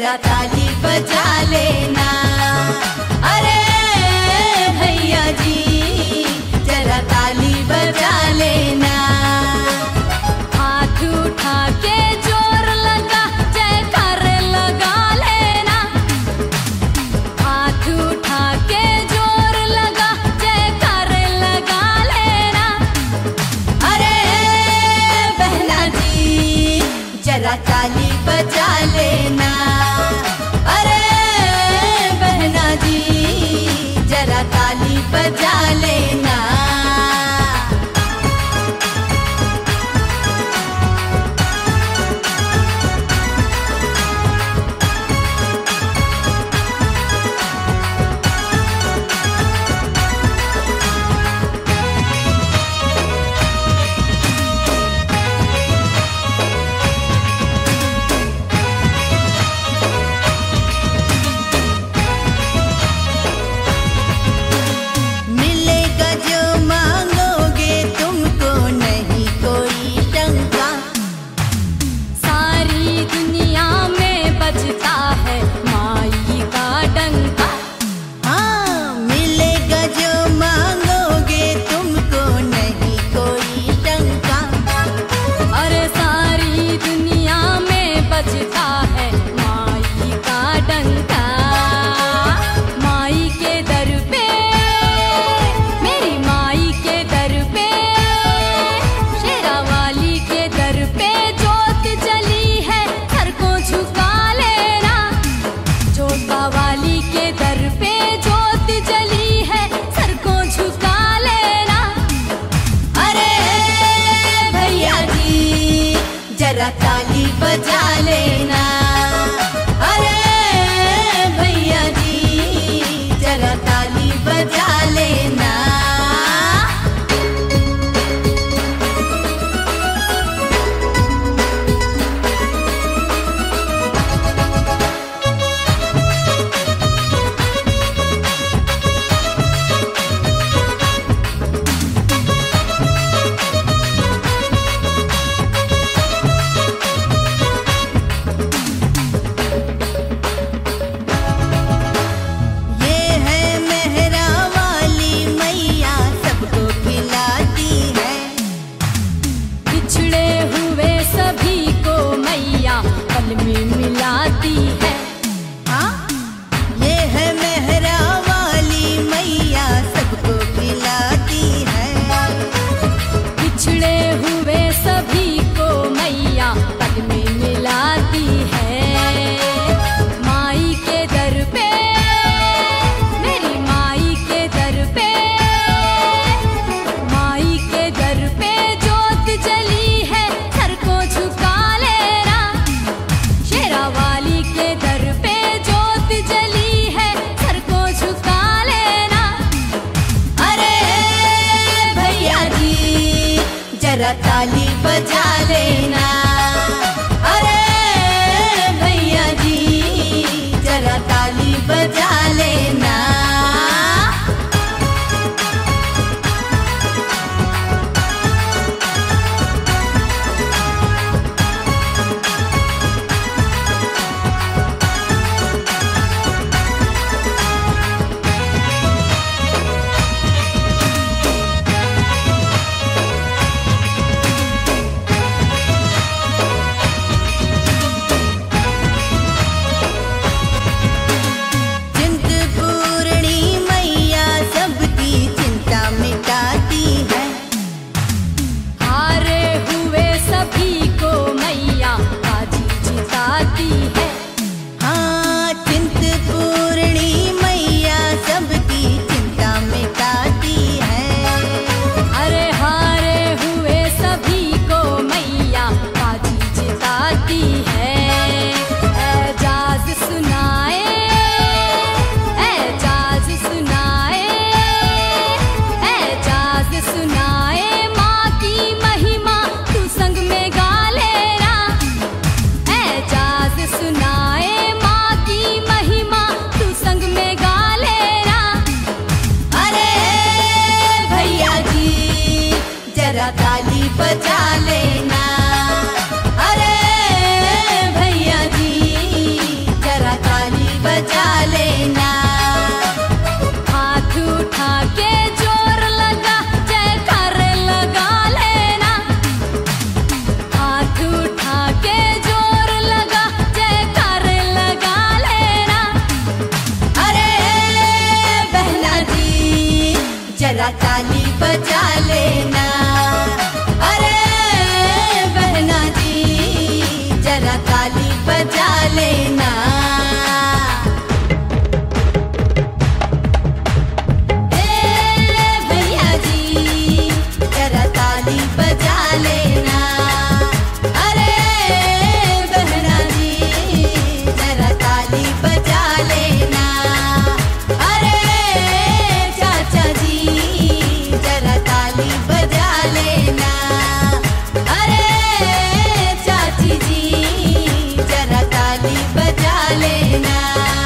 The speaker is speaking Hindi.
जरा ताली बजा लेना। जरा ताली बजा लेना। अरे बहना जी जरा ताली बजा लेना। जरा ताली बजा लेना। बजा लेना। लेना।